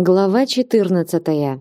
Глава 14.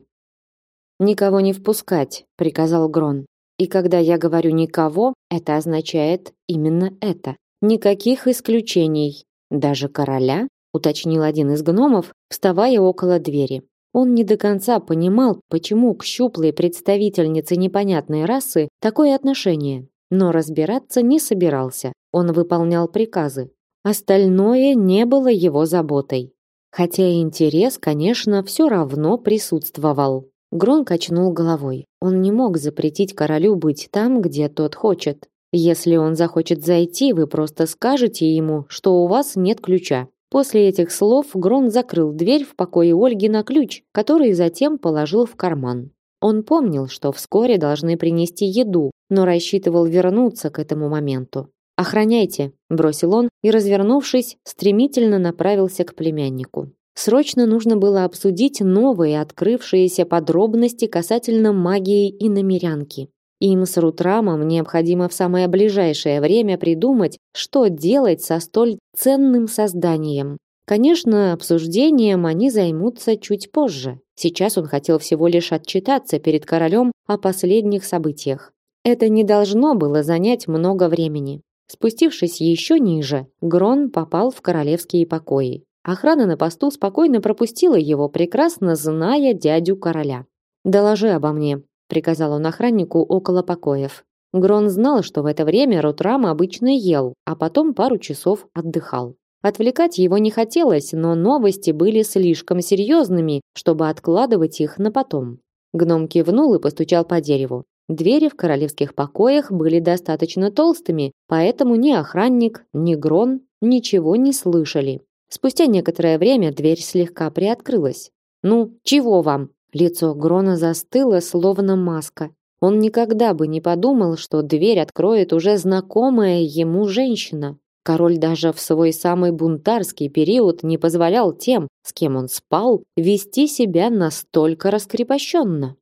Никого не впускать, приказал Грон. И когда я говорю никого, это означает именно это. Никаких исключений. Даже короля, уточнил один из гномов, вставая около двери. Он не до конца понимал, почему к щуплой представительнице непонятной расы такое отношение, но разбираться не собирался. Он выполнял приказы. Остальное не было его заботой. Хотя интерес, конечно, все равно присутствовал. Грон качнул головой. Он не мог запретить королю быть там, где тот хочет. Если он захочет зайти, вы просто скажете ему, что у вас нет ключа. После этих слов Грон закрыл дверь в покое Ольги на ключ, который затем положил в карман. Он помнил, что вскоре должны принести еду, но рассчитывал вернуться к этому моменту. Охраняйте, бросил он и, развернувшись, стремительно направился к племяннику. Срочно нужно было обсудить новые открывшиеся подробности касательно магии и намерянки. Им с Рутрамом необходимо в самое ближайшее время придумать, что делать со столь ценным созданием. Конечно, обсуждением они займутся чуть позже. Сейчас он хотел всего лишь отчитаться перед королем о последних событиях. Это не должно было занять много времени. Спустившись еще ниже, Грон попал в королевские покои. Охрана на посту спокойно пропустила его, прекрасно зная дядю короля. «Доложи обо мне», — приказал он охраннику около покоев. Грон знал, что в это время Ротрам обычно ел, а потом пару часов отдыхал. Отвлекать его не хотелось, но новости были слишком серьезными, чтобы откладывать их на потом. Гном кивнул и постучал по дереву. Двери в королевских покоях были достаточно толстыми, поэтому ни охранник, ни Грон ничего не слышали. Спустя некоторое время дверь слегка приоткрылась. «Ну, чего вам?» Лицо Грона застыло, словно маска. Он никогда бы не подумал, что дверь откроет уже знакомая ему женщина. Король даже в свой самый бунтарский период не позволял тем, с кем он спал, вести себя настолько раскрепощенно.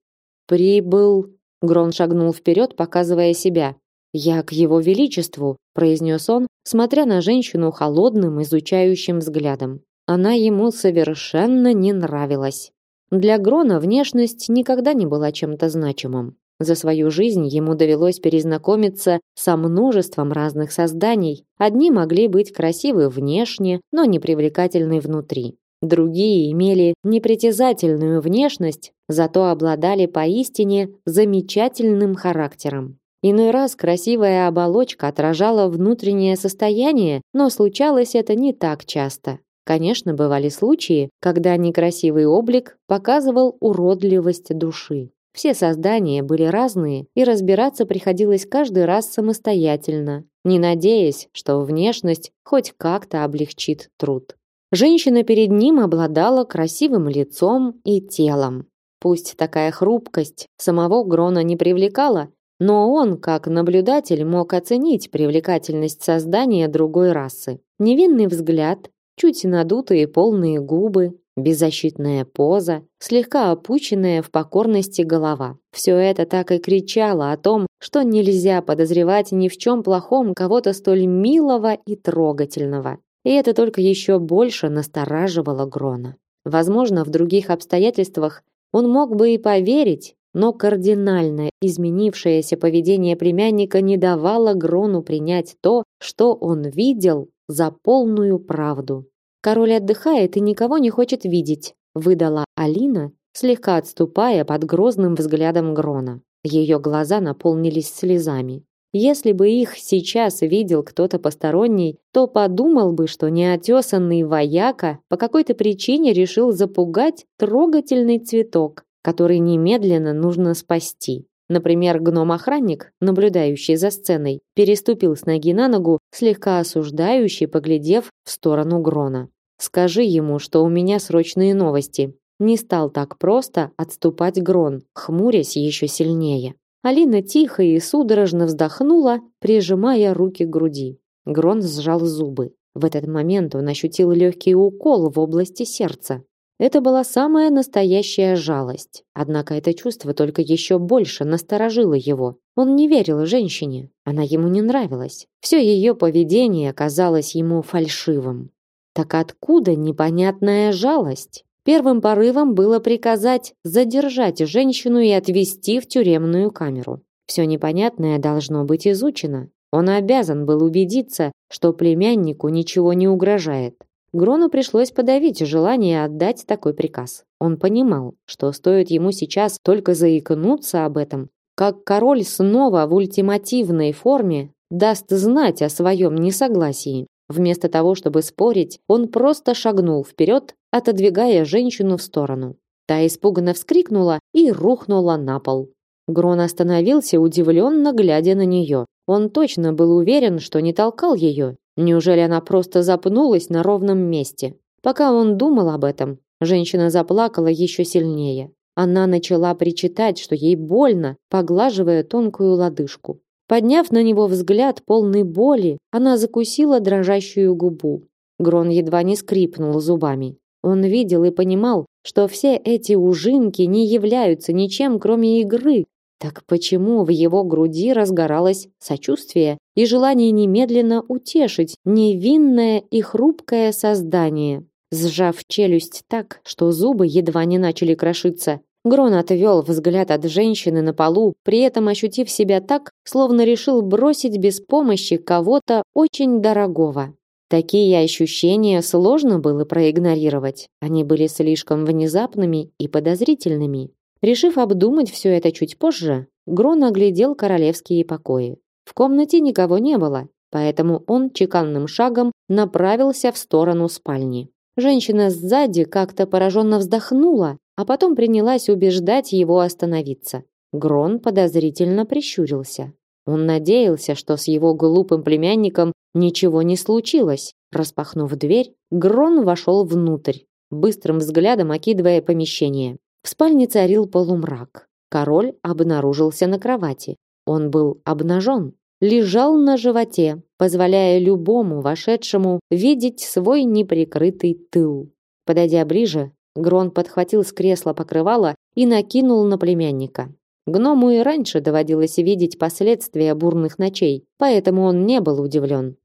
«Прибыл Грон шагнул вперед, показывая себя. «Я к его величеству», – произнес он, смотря на женщину холодным, изучающим взглядом. Она ему совершенно не нравилась. Для Грона внешность никогда не была чем-то значимым. За свою жизнь ему довелось перезнакомиться со множеством разных созданий. Одни могли быть красивы внешне, но не привлекательны внутри. Другие имели непритязательную внешность, зато обладали поистине замечательным характером. Иной раз красивая оболочка отражала внутреннее состояние, но случалось это не так часто. Конечно, бывали случаи, когда некрасивый облик показывал уродливость души. Все создания были разные, и разбираться приходилось каждый раз самостоятельно, не надеясь, что внешность хоть как-то облегчит труд. Женщина перед ним обладала красивым лицом и телом. Пусть такая хрупкость самого Грона не привлекала, но он, как наблюдатель, мог оценить привлекательность создания другой расы. Невинный взгляд, чуть надутые полные губы, беззащитная поза, слегка опущенная в покорности голова. Все это так и кричало о том, что нельзя подозревать ни в чем плохом кого-то столь милого и трогательного. И это только еще больше настораживало Грона. Возможно, в других обстоятельствах он мог бы и поверить, но кардинально изменившееся поведение племянника не давало Грону принять то, что он видел, за полную правду. Король отдыхает и никого не хочет видеть, выдала Алина, слегка отступая под грозным взглядом Грона. Ее глаза наполнились слезами. Если бы их сейчас видел кто-то посторонний, то подумал бы, что неотесанный вояка по какой-то причине решил запугать трогательный цветок, который немедленно нужно спасти. Например, гном-охранник, наблюдающий за сценой, переступил с ноги на ногу, слегка осуждающий, поглядев в сторону Грона. «Скажи ему, что у меня срочные новости». Не стал так просто отступать Грон, хмурясь еще сильнее. Алина тихо и судорожно вздохнула, прижимая руки к груди. Грон сжал зубы. В этот момент он ощутил легкий укол в области сердца. Это была самая настоящая жалость. Однако это чувство только еще больше насторожило его. Он не верил женщине. Она ему не нравилась. Все ее поведение казалось ему фальшивым. Так откуда непонятная жалость? Первым порывом было приказать задержать женщину и отвезти в тюремную камеру. Все непонятное должно быть изучено. Он обязан был убедиться, что племяннику ничего не угрожает. Грону пришлось подавить желание отдать такой приказ. Он понимал, что стоит ему сейчас только заикнуться об этом, как король снова в ультимативной форме даст знать о своем несогласии. Вместо того, чтобы спорить, он просто шагнул вперед, отодвигая женщину в сторону. Та испуганно вскрикнула и рухнула на пол. Грон остановился, удивленно глядя на нее. Он точно был уверен, что не толкал ее, Неужели она просто запнулась на ровном месте? Пока он думал об этом, женщина заплакала еще сильнее. Она начала причитать, что ей больно, поглаживая тонкую лодыжку. Подняв на него взгляд полный боли, она закусила дрожащую губу. Грон едва не скрипнул зубами. Он видел и понимал, что все эти ужинки не являются ничем, кроме игры, так почему в его груди разгоралось сочувствие и желание немедленно утешить невинное и хрупкое создание? Сжав челюсть так, что зубы едва не начали крошиться, Грон отвел взгляд от женщины на полу, при этом ощутив себя так, словно решил бросить без помощи кого-то очень дорогого. Такие ощущения сложно было проигнорировать. Они были слишком внезапными и подозрительными. Решив обдумать все это чуть позже, Грон оглядел королевские покои. В комнате никого не было, поэтому он чеканным шагом направился в сторону спальни. Женщина сзади как-то пораженно вздохнула, а потом принялась убеждать его остановиться. Грон подозрительно прищурился. Он надеялся, что с его глупым племянником ничего не случилось. Распахнув дверь, Грон вошел внутрь, быстрым взглядом окидывая помещение. В спальне царил полумрак. Король обнаружился на кровати. Он был обнажен, лежал на животе, позволяя любому вошедшему видеть свой неприкрытый тыл. Подойдя ближе, Грон подхватил с кресла покрывало и накинул на племянника. Гному и раньше доводилось видеть последствия бурных ночей, поэтому он не был удивлен.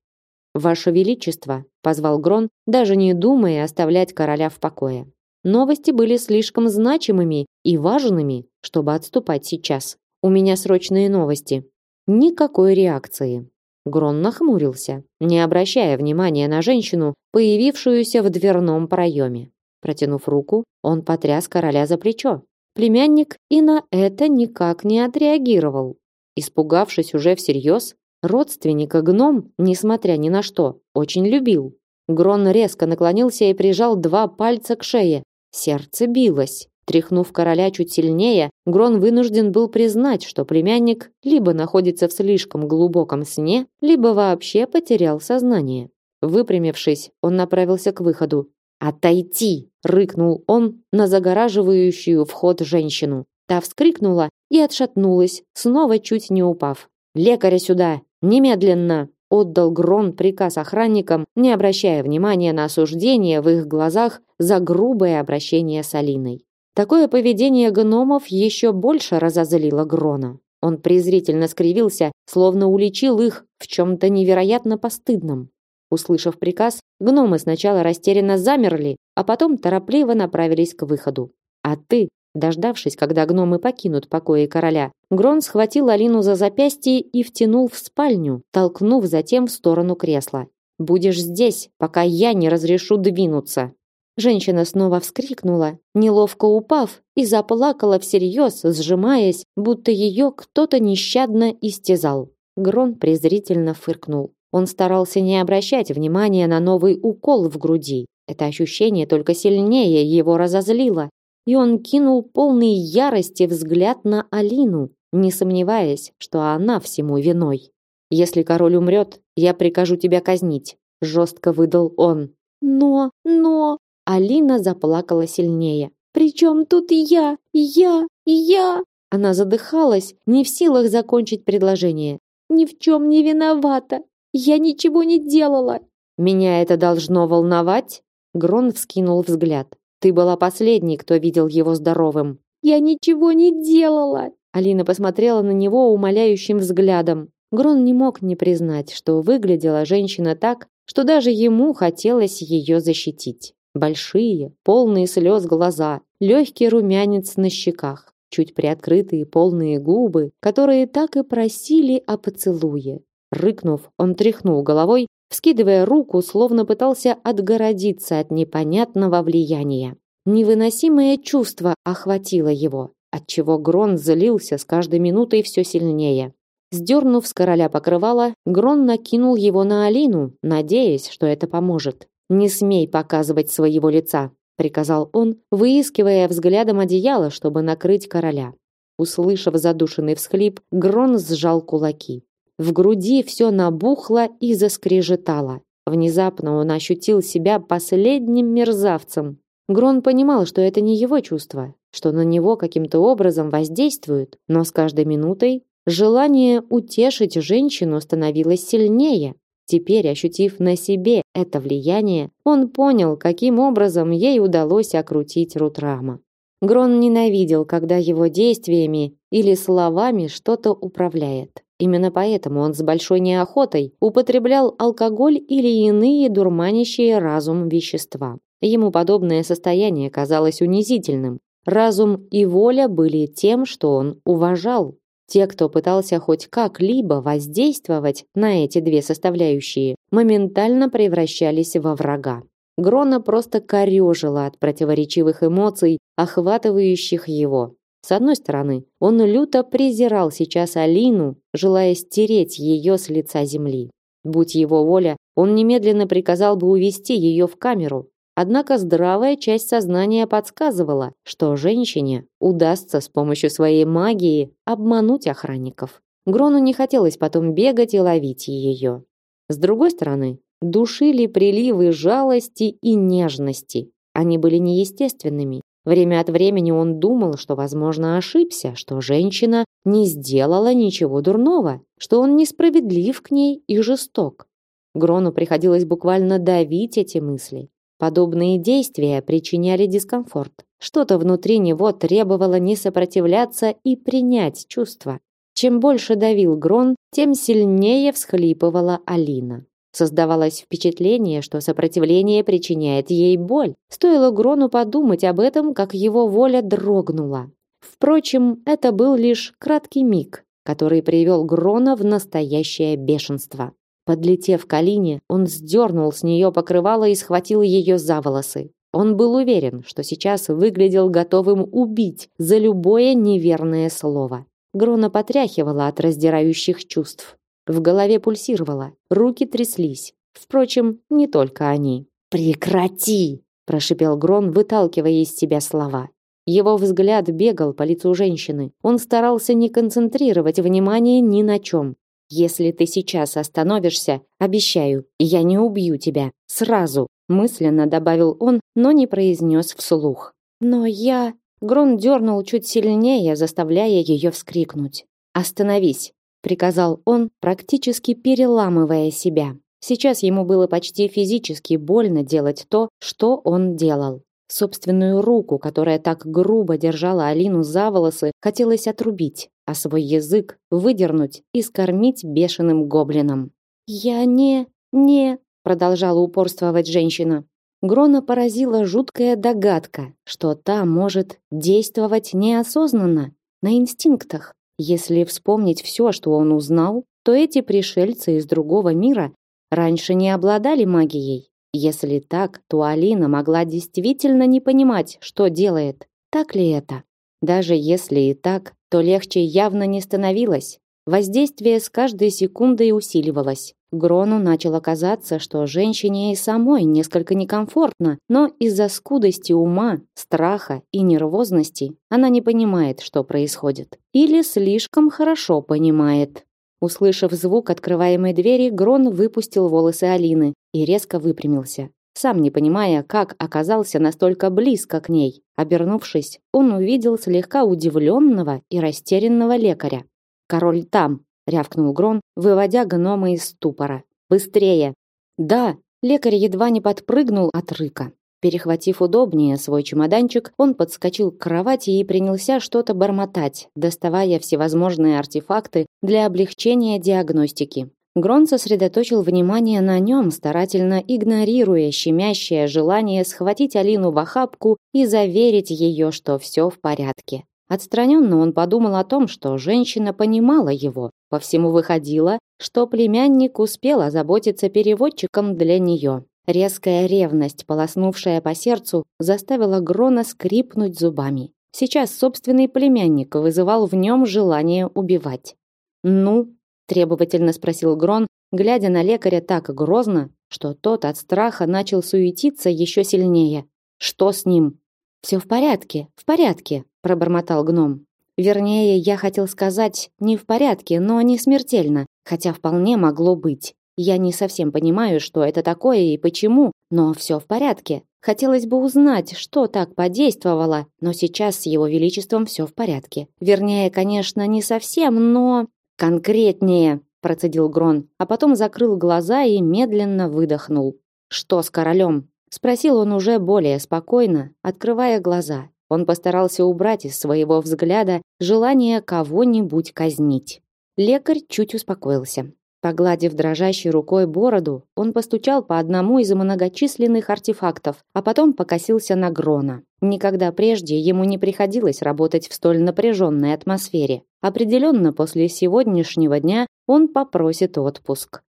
«Ваше Величество», — позвал Грон, даже не думая оставлять короля в покое. Новости были слишком значимыми и важными, чтобы отступать сейчас. У меня срочные новости. Никакой реакции. Грон нахмурился, не обращая внимания на женщину, появившуюся в дверном проеме. Протянув руку, он потряс короля за плечо. Племянник и на это никак не отреагировал. Испугавшись уже всерьез, родственника гном, несмотря ни на что, очень любил. Грон резко наклонился и прижал два пальца к шее, Сердце билось. Тряхнув короля чуть сильнее, Грон вынужден был признать, что племянник либо находится в слишком глубоком сне, либо вообще потерял сознание. Выпрямившись, он направился к выходу. «Отойти!» — рыкнул он на загораживающую вход женщину. Та вскрикнула и отшатнулась, снова чуть не упав. «Лекаря сюда! Немедленно!» отдал Грон приказ охранникам, не обращая внимания на осуждение в их глазах за грубое обращение с Алиной. Такое поведение гномов еще больше разозлило Грона. Он презрительно скривился, словно уличил их в чем-то невероятно постыдном. Услышав приказ, гномы сначала растерянно замерли, а потом торопливо направились к выходу. «А ты Дождавшись, когда гномы покинут покои короля, Грон схватил Алину за запястье и втянул в спальню, толкнув затем в сторону кресла. «Будешь здесь, пока я не разрешу двинуться». Женщина снова вскрикнула, неловко упав, и заплакала всерьез, сжимаясь, будто ее кто-то нещадно истязал. Грон презрительно фыркнул. Он старался не обращать внимания на новый укол в груди. Это ощущение только сильнее его разозлило, и он кинул полный ярости взгляд на Алину, не сомневаясь, что она всему виной. «Если король умрет, я прикажу тебя казнить», — жестко выдал он. «Но, но...» Алина заплакала сильнее. «При чем тут я? Я? Я?» Она задыхалась, не в силах закончить предложение. «Ни в чем не виновата. Я ничего не делала». «Меня это должно волновать?» Грон вскинул взгляд. Ты была последней, кто видел его здоровым. Я ничего не делала. Алина посмотрела на него умоляющим взглядом. Грон не мог не признать, что выглядела женщина так, что даже ему хотелось ее защитить. Большие, полные слез глаза, легкий румянец на щеках, чуть приоткрытые полные губы, которые так и просили о поцелуе. Рыкнув, он тряхнул головой, вскидывая руку, словно пытался отгородиться от непонятного влияния. Невыносимое чувство охватило его, отчего Грон злился с каждой минутой все сильнее. Сдернув с короля покрывало, Грон накинул его на Алину, надеясь, что это поможет. «Не смей показывать своего лица», — приказал он, выискивая взглядом одеяло, чтобы накрыть короля. Услышав задушенный всхлип, Грон сжал кулаки. В груди все набухло и заскрежетало. Внезапно он ощутил себя последним мерзавцем. Грон понимал, что это не его чувство, что на него каким-то образом воздействуют, но с каждой минутой желание утешить женщину становилось сильнее. Теперь, ощутив на себе это влияние, он понял, каким образом ей удалось окрутить Рутрама. Грон ненавидел, когда его действиями или словами что-то управляет. Именно поэтому он с большой неохотой употреблял алкоголь или иные дурманящие разум вещества. Ему подобное состояние казалось унизительным. Разум и воля были тем, что он уважал. Те, кто пытался хоть как-либо воздействовать на эти две составляющие, моментально превращались во врага. Грона просто корёжило от противоречивых эмоций, охватывающих его. С одной стороны, он люто презирал сейчас Алину, желая стереть ее с лица земли. Будь его воля, он немедленно приказал бы увести ее в камеру, Однако здравая часть сознания подсказывала, что женщине удастся с помощью своей магии обмануть охранников. Грону не хотелось потом бегать и ловить ее. С другой стороны, душили приливы жалости и нежности. Они были неестественными. Время от времени он думал, что, возможно, ошибся, что женщина не сделала ничего дурного, что он несправедлив к ней и жесток. Грону приходилось буквально давить эти мысли. Подобные действия причиняли дискомфорт. Что-то внутри него требовало не сопротивляться и принять чувства. Чем больше давил Грон, тем сильнее всхлипывала Алина. Создавалось впечатление, что сопротивление причиняет ей боль. Стоило Грону подумать об этом, как его воля дрогнула. Впрочем, это был лишь краткий миг, который привел Грона в настоящее бешенство. Подлетев к Алине, он сдернул с нее покрывало и схватил ее за волосы. Он был уверен, что сейчас выглядел готовым убить за любое неверное слово. Грона потряхивала от раздирающих чувств. В голове пульсировало, руки тряслись. Впрочем, не только они. «Прекрати!» – прошипел Грон, выталкивая из себя слова. Его взгляд бегал по лицу женщины. Он старался не концентрировать внимание ни на чем. Если ты сейчас остановишься, обещаю, я не убью тебя. Сразу, мысленно добавил он, но не произнес вслух. Но я... Грон дернул чуть сильнее, заставляя ее вскрикнуть. «Остановись!» — приказал он, практически переламывая себя. Сейчас ему было почти физически больно делать то, что он делал. Собственную руку, которая так грубо держала Алину за волосы, хотелось отрубить а свой язык выдернуть и скормить бешеным гоблинам. «Я не... не...» — продолжала упорствовать женщина. Грона поразила жуткая догадка, что та может действовать неосознанно, на инстинктах. Если вспомнить все, что он узнал, то эти пришельцы из другого мира раньше не обладали магией. Если так, то Алина могла действительно не понимать, что делает. Так ли это? Даже если и так, то легче явно не становилось. Воздействие с каждой секундой усиливалось. Грону начало казаться, что женщине и самой несколько некомфортно, но из-за скудости ума, страха и нервозности она не понимает, что происходит. Или слишком хорошо понимает. Услышав звук открываемой двери, Грон выпустил волосы Алины и резко выпрямился сам не понимая, как оказался настолько близко к ней. Обернувшись, он увидел слегка удивленного и растерянного лекаря. «Король там!» — рявкнул Грон, выводя гнома из ступора. «Быстрее!» «Да!» — лекарь едва не подпрыгнул от рыка. Перехватив удобнее свой чемоданчик, он подскочил к кровати и принялся что-то бормотать, доставая всевозможные артефакты для облегчения диагностики. Грон сосредоточил внимание на нем, старательно игнорируя щемящее желание схватить Алину в охапку и заверить ее, что все в порядке. Отстраненно он подумал о том, что женщина понимала его. По всему выходило, что племянник успел озаботиться переводчиком для нее. Резкая ревность, полоснувшая по сердцу, заставила Грона скрипнуть зубами. Сейчас собственный племянник вызывал в нем желание убивать. «Ну?» – требовательно спросил Грон, глядя на лекаря так грозно, что тот от страха начал суетиться еще сильнее. «Что с ним?» «Все в порядке, в порядке», – пробормотал гном. Вернее, я хотел сказать, не в порядке, но не смертельно, хотя вполне могло быть. Я не совсем понимаю, что это такое и почему, но все в порядке. Хотелось бы узнать, что так подействовало, но сейчас с его величеством все в порядке. Вернее, конечно, не совсем, но конкретнее, процедил Грон, а потом закрыл глаза и медленно выдохнул. Что с королем? Спросил он уже более спокойно, открывая глаза. Он постарался убрать из своего взгляда желание кого-нибудь казнить. Лекарь чуть успокоился. Погладив дрожащей рукой бороду, он постучал по одному из многочисленных артефактов, а потом покосился на Грона. Никогда прежде ему не приходилось работать в столь напряженной атмосфере. Определенно после сегодняшнего дня он попросит отпуск.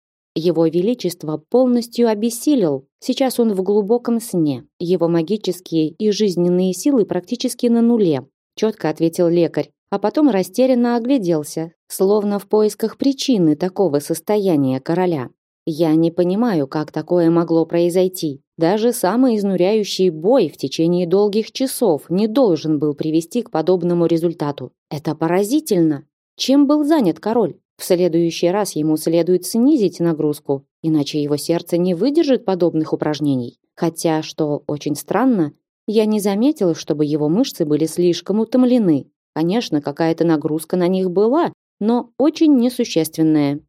Его величество полностью обессилел. Сейчас он в глубоком сне. Его магические и жизненные силы практически на нуле, четко ответил лекарь, а потом растерянно огляделся, словно в поисках причины такого состояния короля. Я не понимаю, как такое могло произойти. Даже самый изнуряющий бой в течение долгих часов не должен был привести к подобному результату. Это поразительно. Чем был занят король? В следующий раз ему следует снизить нагрузку, иначе его сердце не выдержит подобных упражнений. Хотя, что очень странно, я не заметил, чтобы его мышцы были слишком утомлены. Конечно, какая-то нагрузка на них была, но очень несущественная.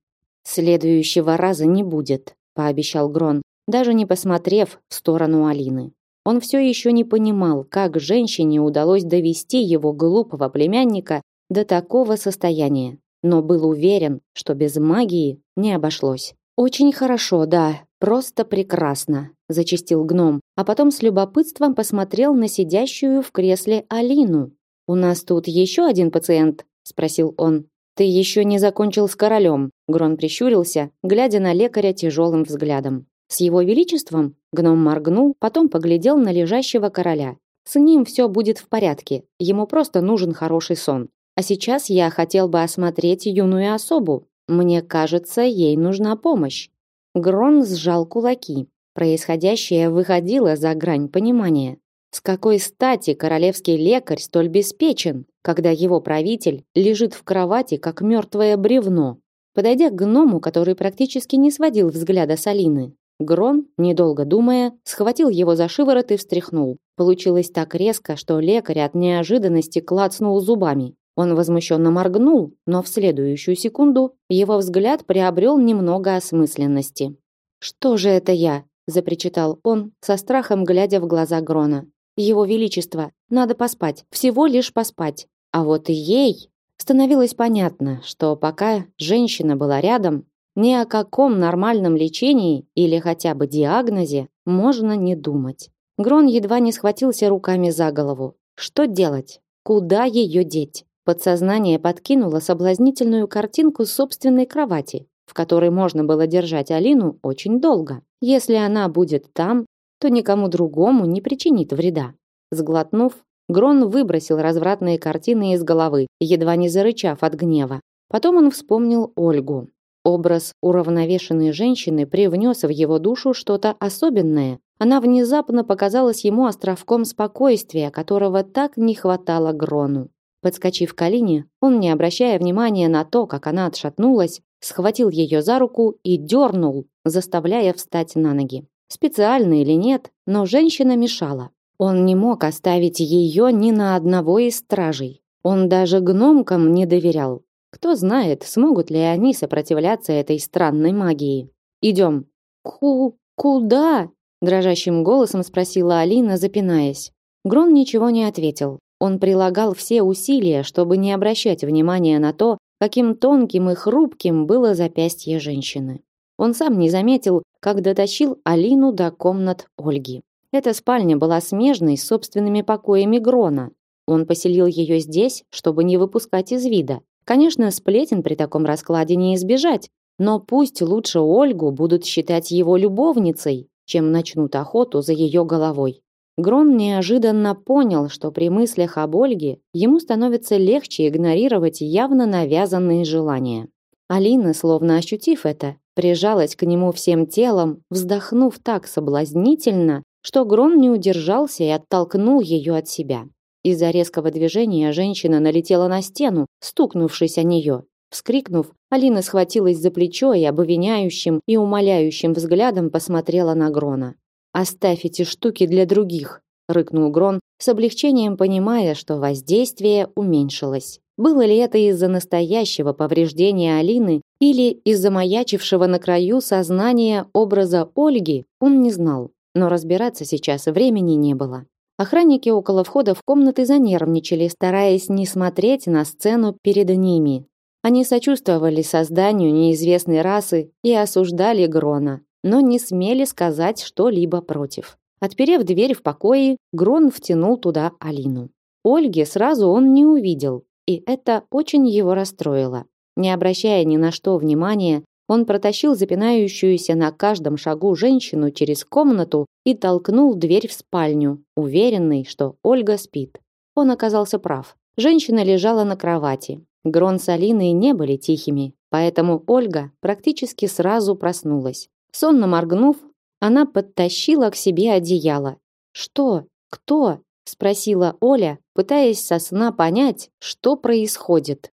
Следующего раза не будет, пообещал Грон, даже не посмотрев в сторону Алины. Он все еще не понимал, как женщине удалось довести его глупого племянника до такого состояния но был уверен, что без магии не обошлось. Очень хорошо, да, просто прекрасно, зачастил гном, а потом с любопытством посмотрел на сидящую в кресле Алину. У нас тут еще один пациент, спросил он. Ты еще не закончил с королем. Грон прищурился, глядя на лекаря тяжелым взглядом. С его величеством гном моргнул, потом поглядел на лежащего короля. С ним все будет в порядке. Ему просто нужен хороший сон. А сейчас я хотел бы осмотреть юную особу. Мне кажется, ей нужна помощь. Грон сжал кулаки. Происходящее выходило за грань понимания. С какой стати королевский лекарь столь беспечен, когда его правитель лежит в кровати, как мертвое бревно? Подойдя к гному, который практически не сводил взгляда с Алины, Грон, недолго думая, схватил его за шиворот и встряхнул. Получилось так резко, что лекарь от неожиданности клацнул зубами. Он возмущенно моргнул, но в следующую секунду его взгляд приобрел немного осмысленности. «Что же это я?» – запричитал он, со страхом глядя в глаза Грона. «Его Величество, надо поспать, всего лишь поспать. А вот и ей...» Становилось понятно, что пока женщина была рядом, ни о каком нормальном лечении или хотя бы диагнозе можно не думать. Грон едва не схватился руками за голову. Что делать? Куда ее деть? Подсознание подкинуло соблазнительную картинку собственной кровати, в которой можно было держать Алину очень долго. Если она будет там, то никому другому не причинит вреда. Сглотнув, Грон выбросил развратные картины из головы, едва не зарычав от гнева. Потом он вспомнил Ольгу. Образ уравновешенной женщины привнес в его душу что-то особенное. Она внезапно показалась ему островком спокойствия, которого так не хватало Грону. Подскочив к Алине, он, не обращая внимания на то, как она отшатнулась, схватил ее за руку и дернул, заставляя встать на ноги. Специально или нет, но женщина мешала. Он не мог оставить ее ни на одного из стражей. Он даже гномкам не доверял. Кто знает, смогут ли они сопротивляться этой странной магии. «Идем». «Ку... куда?» дрожащим голосом спросила Алина, запинаясь. Грон ничего не ответил. Он прилагал все усилия, чтобы не обращать внимания на то, каким тонким и хрупким было запястье женщины. Он сам не заметил, как дотащил Алину до комнат Ольги. Эта спальня была смежной с собственными покоями Грона. Он поселил ее здесь, чтобы не выпускать из вида. Конечно, сплетен при таком раскладе не избежать, но пусть лучше Ольгу будут считать его любовницей, чем начнут охоту за ее головой. Грон неожиданно понял, что при мыслях об Ольге ему становится легче игнорировать явно навязанные желания. Алина, словно ощутив это, прижалась к нему всем телом, вздохнув так соблазнительно, что Грон не удержался и оттолкнул ее от себя. Из-за резкого движения женщина налетела на стену, стукнувшись о нее. Вскрикнув, Алина схватилась за плечо и обвиняющим и умоляющим взглядом посмотрела на Грона. «Оставь эти штуки для других», — рыкнул Грон, с облегчением понимая, что воздействие уменьшилось. Было ли это из-за настоящего повреждения Алины или из-за маячившего на краю сознания образа Ольги, он не знал. Но разбираться сейчас времени не было. Охранники около входа в комнаты занервничали, стараясь не смотреть на сцену перед ними. Они сочувствовали созданию неизвестной расы и осуждали Грона, но не смели сказать что-либо против. Отперев дверь в покое, Грон втянул туда Алину. Ольги сразу он не увидел, и это очень его расстроило. Не обращая ни на что внимания, он протащил запинающуюся на каждом шагу женщину через комнату и толкнул дверь в спальню, уверенный, что Ольга спит. Он оказался прав. Женщина лежала на кровати. Грон с Алиной не были тихими, поэтому Ольга практически сразу проснулась. Сонно моргнув, она подтащила к себе одеяло. «Что? Кто?» – спросила Оля, пытаясь со сна понять, что происходит.